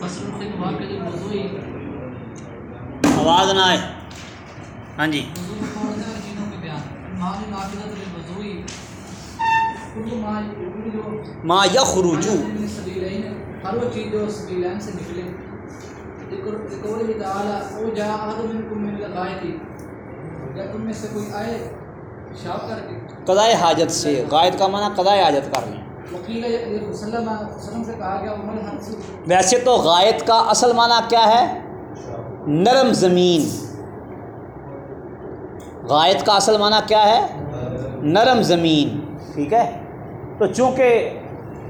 فصل الخطبہ کے جو وضوئی آواز نہ آئے۔ ہاں جی۔ ما کل جو ما یخرجو۔ من سبیلین ہر وہ چیز جو سبیلین سے نکلے۔ ذکر ذکر تعالی او جا احد منکم من الغائط یا تم میں سے کوئی آئے شاپ کر کے۔ قضائے حاجت سے۔ غائد کا معنی قضائے حاجت کر ویسے تو غائد کا اصل معنی کیا ہے؟ نرم زمین۔ غائد کا اصل معنی کیا ہے؟ نرم زمین۔ ٹھیک ہے؟ تو چونکہ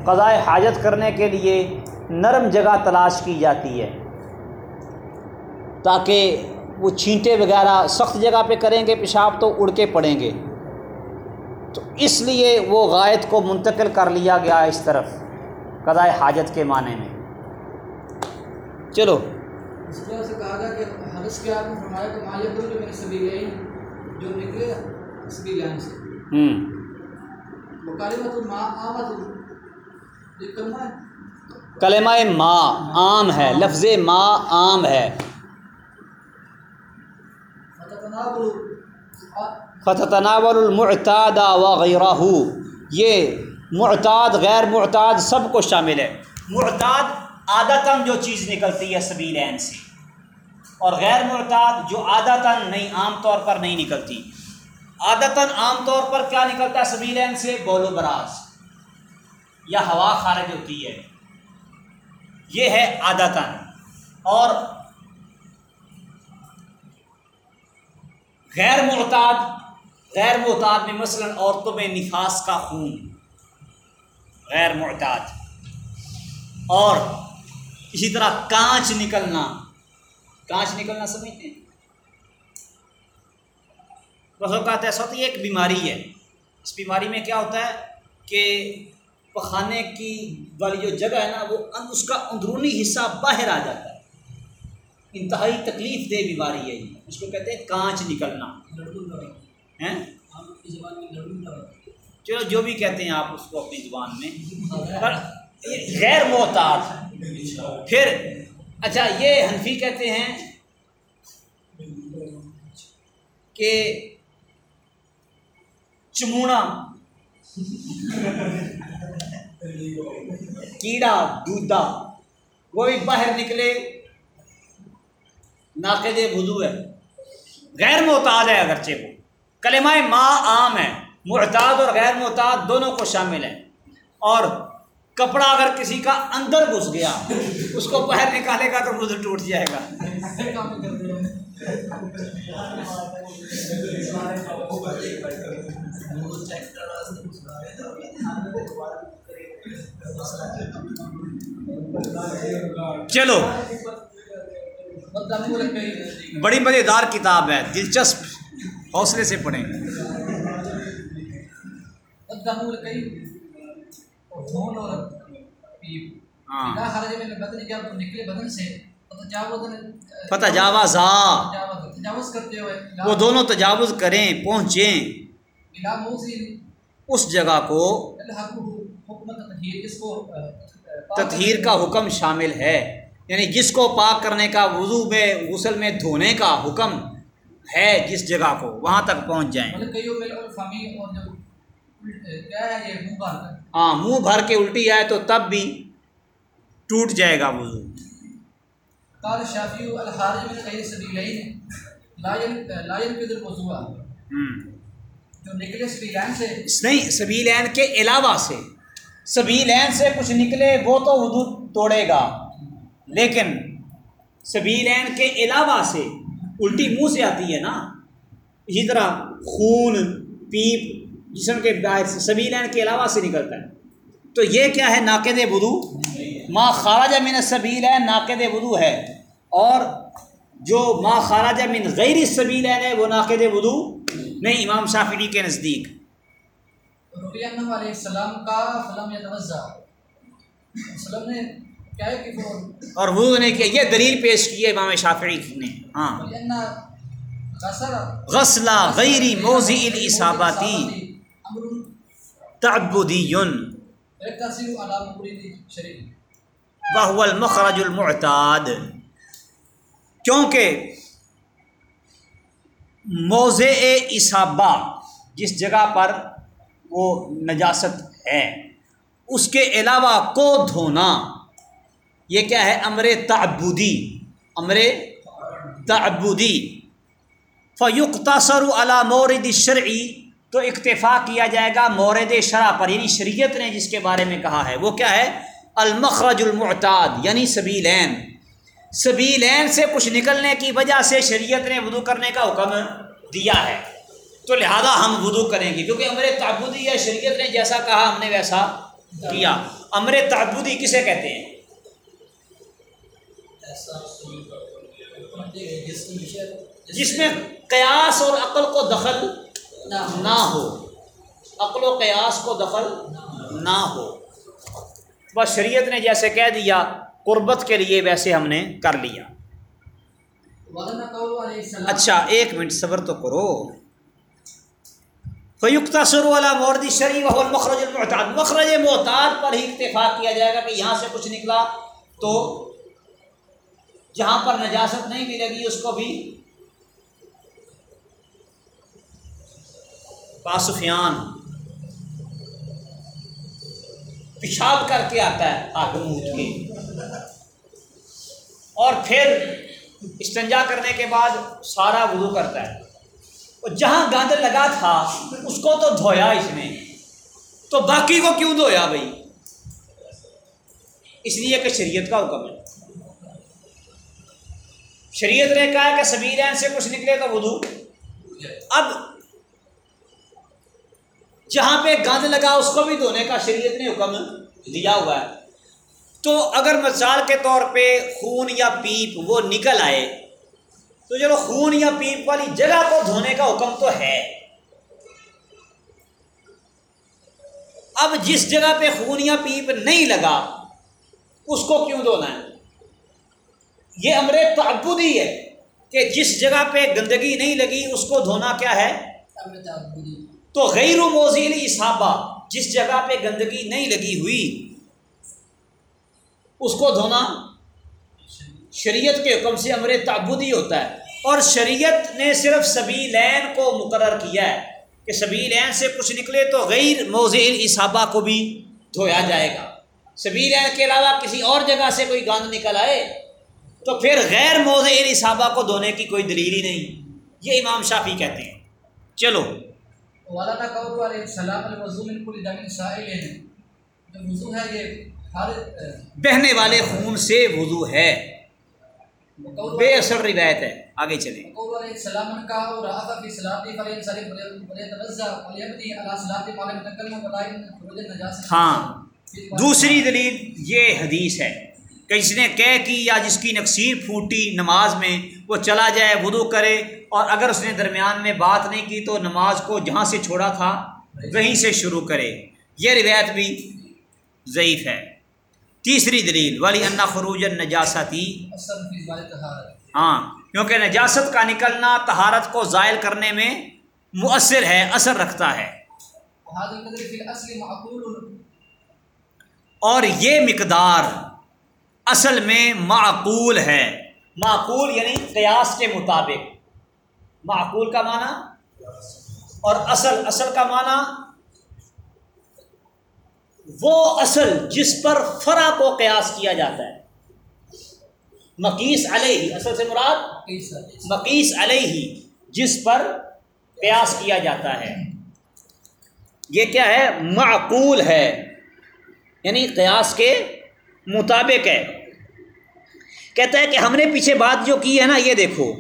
قضائے حاجت کرنے کے لیے نرم جگہ تلاش کی جاتی ہے، تاکہ وہ چھینٹے وغیرہ سخت جگہ پہ کریں گے، پیشاب تو اڑ کے پڑیں گے۔ تو اس لیے وہ غائد کو منتقل کر لیا گیا اس طرف قضائے حاجت کے معنی میں۔ چلو۔ اس طرح سے کہا گیا کہ حدث کے آپ نے فرمایا کہ ماں یقول جو میرے سبیلین جو نکلے سبیلین سے۔ ہوں۔ وہ کلمت ماں آمد یہ کلمہ ہے۔ کلمہ ما عام ہے لفظ ما عام ہے۔ فتتناول المعتاد وغیرہ یہ معتاد غیر معتاد سب کو شامل ہے۔ معتاد عادتاً جو چیز نکلتی ہے سبیلین سے، اور غیر معتاد جو عادتاً نہیں، عام طور پر نہیں نکلتی۔ عادتاً عام طور پر کیا نکلتا ہے سبیلین سے؟ بول و براز، یا ہوا خارج ہوتی ہے۔ یہ ہے عادتاً۔ اور غیر معتاد غیر معتاد میں مثلا عورتوں میں نفاس کا خون، غیر معتاد۔ اور اسی طرح کانچ نکلنا۔ کانچ نکلنا سمجھتے ہیں؟ مطلب بس اوقات ایسا ہوتا ہے، یہ ایک بیماری ہے۔ اس بیماری میں کیا ہوتا ہے کہ پخانے کی والی جو جگہ ہے نا، وہ اس کا اندرونی حصہ باہر آ جاتا ہے۔ انتہائی تکلیف دہ بیماری ہے یہ۔ اس کو کہتے ہیں کانچ نکلنا۔ ہیں؟ چلو جو بھی کہتے ہیں آپ اس کو اپنی زبان میں۔ پر یہ غیر محتاط پھر اچھا یہ حنفی کہتے ہیں کہ چمونا۔ کیڑا دودا وہ بھی باہر نکلے۔ ناقد وضو ہے۔ غیر محتاج ہے اگرچہ وہ۔ کلمہ ماں عام ہے محتاط اور غیر محتاط دونوں کو شامل ہیں۔ اور کپڑا اگر کسی کا اندر گھس گیا، اس کو باہر نکالے گا تو وضو ٹوٹ جائے گا۔ چلو، بڑی مزیدار کتاب ہے، دلچسپ۔ حوصلے سے پڑھیں۔ بدناموں جاواز وہ دونوں تجاوز کریں، پہنچیں۔ اس جگہ کو تطہیر کا حکم شامل ہے۔ یعنی جس کو پاک کرنے کا وضو میں، غسل میں، دھونے کا حکم۔ ہے جس جگہ کو وہاں تک پہنچ جائیں۔ مطلب ہاں منہ بھر کے الٹی آئے تو تب بھی ٹوٹ جائے گا وضو۔ قال الشافعي الخارج من غیر سبیلین لا ين لا ينقض الوضوء ہوں جو نکلے سبیلین سے۔ نہیں سبیلین کے علاوہ سے۔ سبیلین سے کچھ نکلے وہ تو وضو توڑے گا۔ لیکن سبیلین کے علاوہ سے الٹی منہ سے آتی ہے نا، اسی طرح خون، پیپ، جسم کے باہر سے سبیلین کے علاوہ سے نکلتا ہے۔ تو یہ کیا ہے؟ ناقد وضو۔ ما خارج من سبیل ہے، ناقد وضو ہے۔ اور جو ما خارج من غیر سبیلین ہے، وہ ناقد وضو نہیں، امام شافعی کے نزدیک۔ علیہ السلام کا فلم وسلم نے کہ اور وہ نے کیا یہ دلیل پیش کی ہے امام شافعی نے۔ ہاں۔ غسلہ غیر موضع الاصاباتی امر تعبدی تاثیر علام مرید شریف وہ المخرج المعتاد۔ کیونکہ موضع اصابہ جس جگہ پر وہ نجاست ہے اس کے علاوہ کو دھونا۔ یہ کیا ہے؟ امر تعبدی امر تعبدی۔ فیوق تاثر علا مورد شرعی تو اکتفا کیا جائے گا مورد شرع پر یعنی شریعت نے جس کے بارے میں کہا ہے۔ وہ کیا ہے؟ المخرج المعتاد یعنی سبیلین۔ سبیلین سے کچھ نکلنے کی وجہ سے شریعت نے وضو کرنے کا حکم دیا ہے۔ تو لہذا ہم وضو کریں گے، کیونکہ امر تعبدی یا شریعت نے جیسا کہا، ہم نے ویسا کیا۔ امر تعبدی کسے کہتے ہیں؟ جس میں قیاس اور عقل کو دخل نہ ہو۔ عقل و قیاس کو دخل نہ ہو۔ بس شریعت نے جیسے کہہ دیا، قربت کے لیے ویسے ہم نے کر لیا۔ اچھا ایک منٹ صبر تو کرو۔ فیوکتا سرو والا مورد شریف مخرج المحتاط مخرج محتاط پر ہی اتفاق کیا جائے گا کہ یہاں سے کچھ نکلا تو جہاں پر نجاست نہیں ملے گی اس کو بھی باسفیان پیشاب کر کے آتا ہے آگم اٹھ کے اور پھر استنجا کرنے کے بعد سارا وضو کرتا ہے۔ اور جہاں گند لگا تھا، اس کو تو دھویا اس نے۔ تو باقی کو کیوں دھویا بھائی؟ اس لیے کہ شریعت کا حکم ہے۔ شریعت نے کہا کہ سبیر سے کچھ نکلے تو وضو۔ اب جہاں پہ گند لگا، اس کو بھی دھونے کا شریعت نے حکم دیا ہوا ہے۔ تو اگر مثال کے طور پہ خون یا پیپ وہ نکل آئے، تو چلو خون یا پیپ والی جگہ کو دھونے کا حکم تو ہے۔ اب جس جگہ پہ خون یا پیپ نہیں لگا، اس کو کیوں دھونا ہے؟ یہ امر تعبدی ہے کہ جس جگہ پہ گندگی نہیں لگی اس کو دھونا کیا ہے؟ تو غیر و موزیل اصابہ جس جگہ پہ گندگی نہیں لگی ہوئی اس کو دھونا شریعت کے حکم سے امر تعبدی ہوتا ہے۔ اور شریعت نے صرف سبھی لین کو مقرر کیا ہے کہ سبھی لین سے کچھ نکلے تو غیر موزیل اصابہ کو بھی دھویا جائے گا۔ سبھی لین کے علاوہ کسی اور جگہ سے کوئی گند نکل آئے تو پھر غیر موزیل اصابہ کو دھونے کی کوئی دلیل ہی نہیں۔ یہ امام شافی کہتے ہیں۔ چلو۔ بہنے والے خون سے وضو ہے۔ بے اثر روایت ہے۔ آگے چلیں۔ ہاں۔ دوسری دلیل یہ حدیث ہے۔ کہ جس نے کہہ کی یا جس کی نقصیر پھوٹی نماز میں وہ چلا جائے وضو کرے۔ اور اگر اس نے درمیان میں بات نہیں کی تو نماز کو جہاں سے چھوڑا تھا وہیں سے شروع کرے۔ یہ روایت بھی ضعیف ہے۔ تیسری دلیل والی انا خروج نجاستی ہاں کیونکہ نجاست کا نکلنا تہارت کو زائل کرنے میں مؤثر ہے اثر رکھتا ہے۔ اور یہ مقدار اصل میں معقول ہے۔ معقول یعنی قیاس کے مطابق۔ معقول کا معنی اور اصل اصل کا معنی وہ اصل جس پر فرا کو قیاس کیا جاتا ہے۔ مقیس علیہ، اصل سے مراد مقیس علیہ، جس پر قیاس کیا جاتا ہے۔ یہ کیا ہے؟ معقول ہے۔ یعنی قیاس کے مطابق ہے۔ کہتا ہے کہ ہم نے پیچھے بات جو کی ہے نا، یہ دیکھو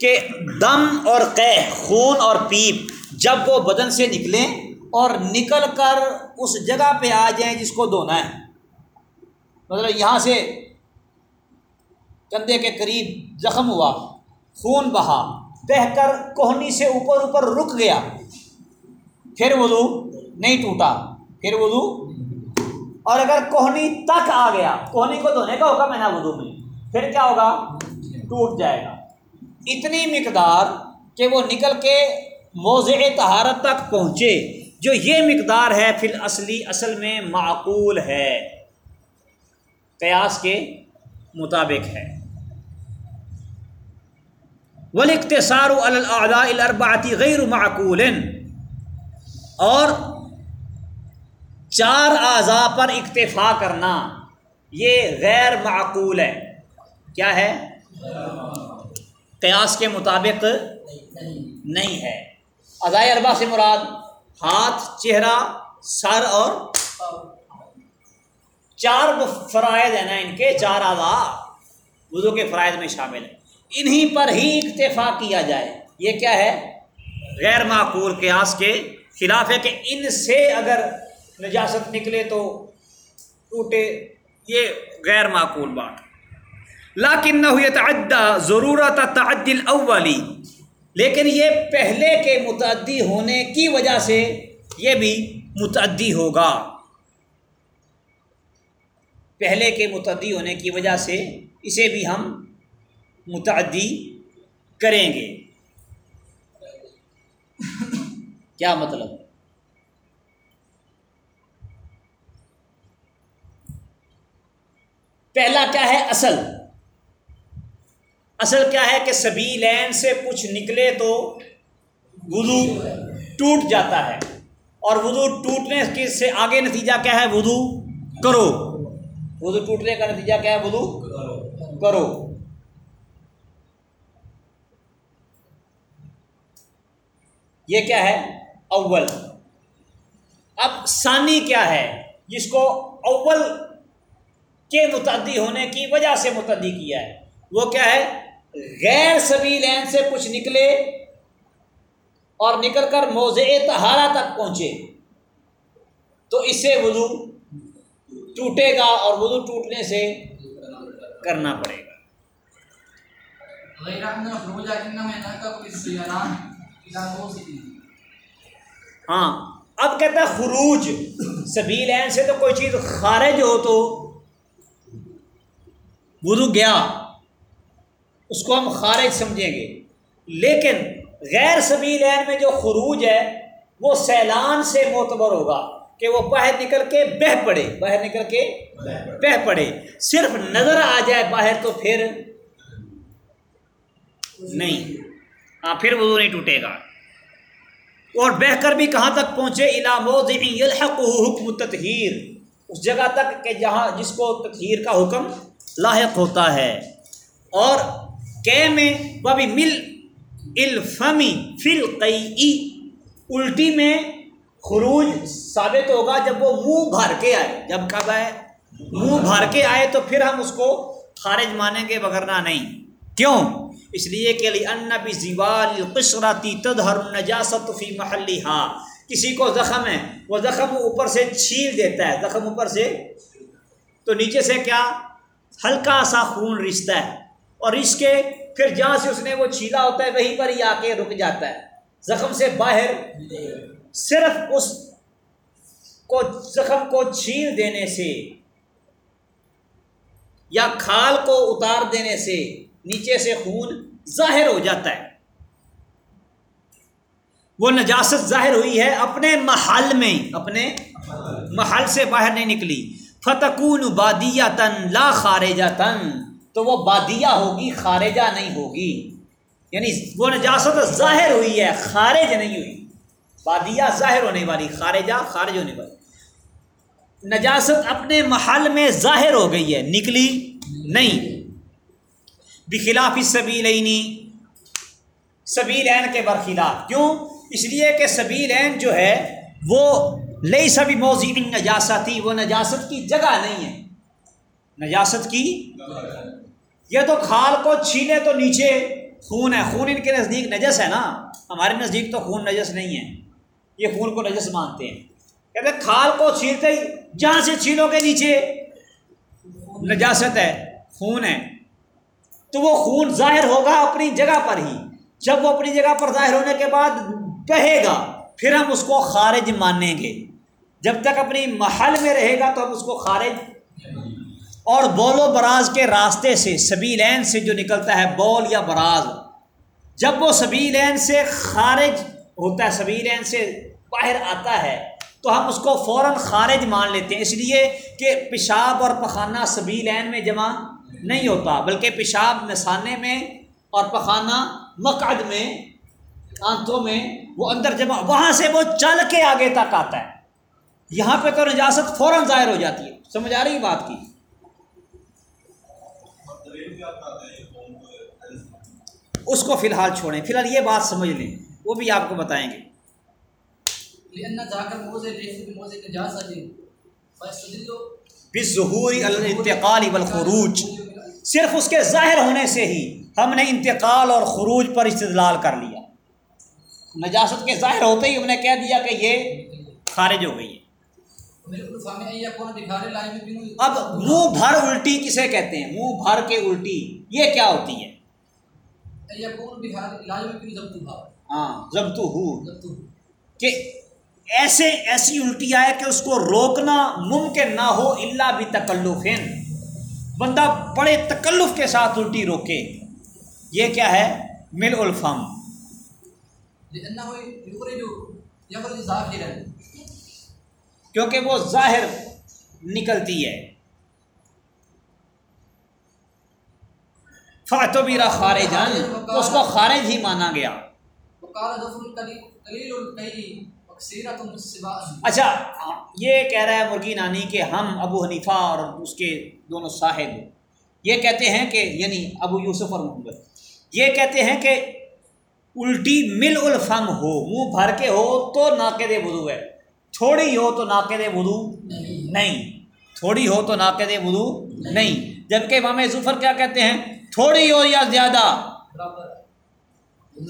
کہ دم اور قہ، خون اور پیپ جب وہ بدن سے نکلیں اور نکل کر اس جگہ پہ آ جائیں جس کو دھونا ہے۔ مطلب یہاں سے کندھے کے قریب زخم ہوا، خون بہا، بہ کر کوہنی سے اوپر اوپر رک گیا۔ پھر وضو نہیں ٹوٹا، پھر وضو اور اگر کوہنی تک آ گیا، کوہنی کو دھونے کا ہوگا میں نا وضو میں، پھر کیا ہوگا؟ ٹوٹ جائے گا۔ اتنی مقدار کہ وہ نکل کے موضع تہارت تک پہنچے، جو یہ مقدار ہے پھر اصلی اصل میں معقول ہے، قیاس کے مطابق ہے۔ ولاختصار الاعضاء الاربعتی غیر معقول اور چار اعضاء پر اکتفا کرنا، یہ غیر معقول ہے۔ کیا ہے؟ قیاس کے مطابق نہیں ہے۔ اضاء اربا سے مراد ہاتھ، چہرہ، سر اور چار فرائض ہیں نا ان کے، چار اعضاء وضو کے فرائض میں شامل ہیں۔ انہی پر ہی اکتفا کیا جائے۔ یہ کیا ہے؟ غیر معقول قیاس کے خلاف ہے کہ ان سے اگر نجاست نکلے تو ٹوٹے۔ یہ غیر معقول بات۔ لاکن نہ ہوئے تعدہ ضرورت تعدل اولی لیکن یہ پہلے کے متعدی ہونے کی وجہ سے یہ بھی متعدی ہوگا۔ پہلے کے متعدی ہونے کی وجہ سے اسے بھی ہم متعدی کریں گے۔ کیا مطلب؟ پہلا کیا ہے؟ اصل۔ اصل کیا ہے کہ سبھی لین سے کچھ نکلے تو وضو ٹوٹ جاتا ہے۔ اور وضو ٹوٹنے کے سے آگے نتیجہ کیا ہے؟ وضو کرو۔ وضو ٹوٹنے کا نتیجہ کیا ہے؟ وضو کرو۔ یہ کیا ہے؟ اول۔ اب ثانی کیا ہے؟ جس کو اول کے متعدی ہونے کی وجہ سے متعدی کیا ہے۔ وہ کیا ہے؟ غیر سبھی لین سے کچھ نکلے اور نکل کر موضع تہارا تک پہنچے۔ تو اس سے وضو ٹوٹے گا اور وضو ٹوٹنے سے کرنا پڑے گا۔ ہاں اب کہتا ہے خروج۔ سبیل عین سے تو کوئی چیز خارج ہو تو وضو گیا، اس کو ہم خارج سمجھیں گے۔ لیکن غیر سبیل عین میں جو خروج ہے، وہ سیلان سے معتبر ہوگا کہ وہ باہر نکل کے بہ پڑے۔ باہر نکل کے بہ پڑے۔ صرف نظر آ جائے باہر تو پھر نہیں۔ ہاں پھر وضو نہیں ٹوٹے گا۔ اور بہ کر بھی کہاں تک پہنچے؟ علامود الحق حکم تطہیر اس جگہ تک کہ جہاں جس کو تطہیر کا حکم لاحق ہوتا ہے۔ اور کہ میں ببی مل الفمی فل قئی الٹی میں خروج ثابت ہوگا جب وہ منہ بھر کے آئے۔ جب کب آئے؟ منہ بھر کے آئے تو پھر ہم اس کو خارج مانیں گے بگرنا نہیں۔ کیوں؟ اس لیے کہ علی ان بھی زیوال قشراتی تدہر نجاست فی محلی ہاں کسی کو زخم ہے، وہ زخم اوپر سے چھیل دیتا ہے۔ زخم اوپر سے تو نیچے سے کیا؟ ہلکا سا خون رشتہ ہے۔ اور اس کے پھر جہاں سے اس نے وہ چھیلا ہوتا ہے، وہیں پر ہی آ کے رک جاتا ہے۔ زخم سے باہر صرف اس کو، زخم کو چھیل دینے سے یا کھال کو اتار دینے سے نیچے سے خون ظاہر ہو جاتا ہے۔ وہ نجاست ظاہر ہوئی ہے اپنے محل میں اپنے محل سے باہر نہیں نکلی۔ فتقون بادیا تن لا خارجہ تن تو وہ بادیا ہوگی، خارجہ نہیں ہوگی۔ یعنی وہ نجاست ظاہر ہوئی ہے، خارج نہیں ہوئی۔ بادیا ظاہر ہونے والی، خارجہ خارج ہونے والی۔ نجاست اپنے محل میں ظاہر ہو گئی ہے، نکلی نہیں۔ بخلاف سبیلینی سبیل عین کے برخلاف۔ کیوں؟ اس لیے کہ سبیل عین جو ہے، وہ لئی سبھی موضی نجاستی وہ نجاست کی جگہ نہیں ہے۔ نجاست کی یہ تو کھال کو چھیلے تو نیچے خون ہے۔ خون ان کے نزدیک نجس ہے نا۔ ہمارے نزدیک تو خون نجس نہیں ہے۔ یہ خون کو نجس مانتے ہیں۔ کہتے کھال کو چھیلتے ہی جہاں سے چھیلو کے نیچے۔ نجاست ہے، خون ہے۔ تو وہ خون ظاہر ہوگا اپنی جگہ پر ہی۔ جب وہ اپنی جگہ پر ظاہر ہونے کے بعد بہے گا۔ پھر ہم اس کو خارج مانیں گے۔ جب تک اپنی محل میں رہے گا تو ہم اس کو خارج اور بول و براز کے راستے سے سبھی لین سے جو نکلتا ہے بول یا براز۔ جب وہ سبھی لین سے خارج ہوتا ہے سبھی لین سے باہر آتا ہے، تو ہم اس کو فوراً خارج مان لیتے ہیں۔ اس لیے کہ پیشاب اور پخانہ سبھی لین میں جمع نہیں ہوتا، بلکہ پیشاب نسانے میں اور پخانہ مقعد میں آنتوں میں وہ اندر جمع وہاں سے وہ چل کے آگے تک آتا ہے۔ یہاں پہ تو نجاست فوراً ظاہر ہو جاتی ہے۔ سمجھ آ رہی بات کی؟ اس کو فی الحال چھوڑیں۔ فی الحال یہ بات سمجھ لیں۔ وہ بھی آپ کو بتائیں گے۔ ظہور الانتقال والخروج۔ صرف اس کے ظاہر ہونے سے ہی ہم نے انتقال اور خروج پر استدلال کر لیا۔ نجاست کے ظاہر ہوتے ہی ہم نے کہہ دیا کہ یہ خارج ہو گئی ہے۔ اب منہ بھر الٹی کسے کہتے ہیں؟ منہ بھر کے الٹی یہ کیا ہوتی ہے؟ ہاں ضبط ہو۔ کہ ایسے ایسی الٹی آئے کہ اس کو روکنا ممکن نہ ہو اللہ بھی تکلف بندہ بڑے تکلف کے ساتھ الٹی روکے۔ یہ کیا ہے؟ مل الفم۔ لأنه يخرج يخرج ظاهرا کیونکہ وہ ظاہر نکلتی ہے۔ فاتو بیرا خارج تو اس کو خارج ہی مانا گیا۔ اچھا یہ کہہ رہا ہے مرغی نانی کہ ہم ابو حنیفہ اور اس کے دونوں صاحب یہ کہتے ہیں کہ یعنی ابو یوسف اور محمد۔ یہ کہتے ہیں کہ الٹی مل الفم ہو، منہ بھر کے ہو تو ناقد وضو ہے۔ تھوڑی ہو تو ناقد وضو نہیں۔ تھوڑی ہو تو ناقد وضو نہیں۔ جبکہ امام ظفر کیا کہتے ہیں؟ تھوڑی ہو یا زیادہ۔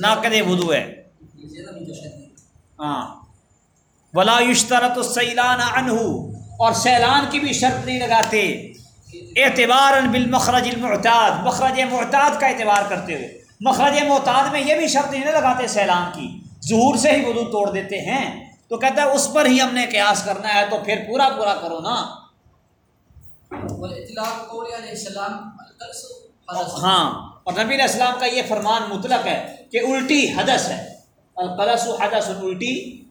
ناقد وضو ہے۔ ہاں۔ ولا یشترط السیلان عنہ اور سیلان کی بھی شرط نہیں لگاتے۔ اعتبار بالمخرج المعتاد، مخرج معتاد کا اعتبار کرتے ہوئے۔ مخرج معتاد میں یہ بھی شرط نہیں لگاتے سیلان کی۔ ظہور سے ہی وضو توڑ دیتے ہیں۔ تو کہتا ہے اس پر ہی ہم نے قیاس کرنا ہے تو پھر پورا پورا کرو نا۔ ہاں اور نبی علیہ السلام کا یہ فرمان مطلق ہے کہ الٹی حدث ہے۔ القلس حدث الٹی۔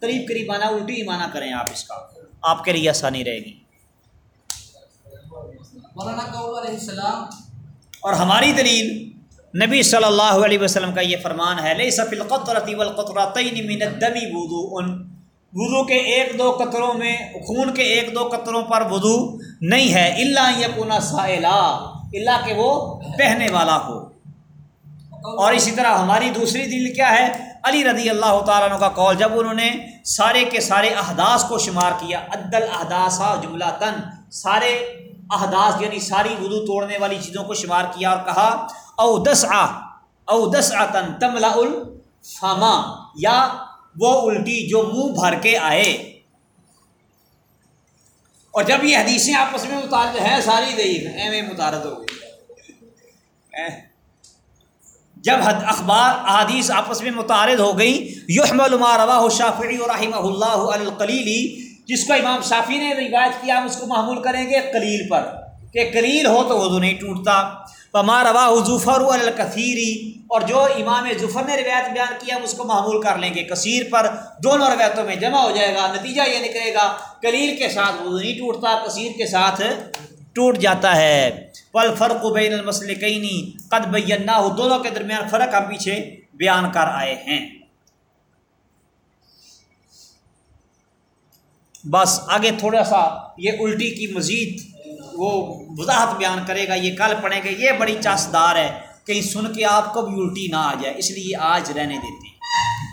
قریب قریب آنا الٹی ہی مانا کریں آپ اس کا۔ آپ کے لیے آسانی رہے گی۔ مولانا قول علیہ السلام اور ہماری دلیل نبی صلی اللہ علیہ وسلم کا یہ فرمان ہے لئی سفل قطرتی والقطرتین من الدم وضوء. وضو کے ایک دو قطروں میں، خون کے ایک دو قطروں پر وضو نہیں ہے اللہ یکونا سائلا اللہ کہ وہ بہنے والا ہو۔ اور اسی طرح ہماری دوسری دلیل کیا ہے؟ علی رضی اللہ تعالیٰ عنہ کا قول، جب انہوں نے سارے کے سارے احداث کو شمار کیا، عدل احداثہ جملہ تن سارے احداث یعنی ساری وضو توڑنے والی چیزوں کو شمار کیا اور کہا، او دس آ او دس آتن تملا الفما یا وہ الٹی جو منہ بھر کے آئے۔ اور جب یہ حدیثیں آپس میں متعارد ہیں، ساری دئی ایم اے متعارد ہو گئی۔ جب حد اخبار، احادیث آپس میں متعارض ہو گئی یحمل ما رواہ شافعی اور رحمہ اللہ القلیلی جس کو امام شافی نے روایت کیا، ہم اس کو معمول کریں گے قلیل پر۔ کہ قلیل ہو تو وضو نہیں ٹوٹتا۔ پما روا ظفر الکثیری اور جو امام ظفر نے روایت بیان کیا ہم اس کو معمول کر لیں گے۔ کثیر پر دونوں روایتوں میں جمع ہو جائے گا، نتیجہ یہ نکلے گا، قلیل کے ساتھ وضو نہیں ٹوٹتا، کثیر کے ساتھ ٹوٹ جاتا ہے۔ پل فرق و بین المسلقینی قد بینا ہو دونوں کے درمیان فرق ہم پیچھے بیان کر آئے ہیں۔ بس آگے تھوڑا سا یہ الٹی کی مزید وہ وضاحت بیان کرے گا، یہ کل پڑھیں گے، یہ بڑی چاسدار ہے کہیں سن کے آپ کو بھی الٹی نہ آ جائے، اس لیے آج رہنے دیتے ہیں۔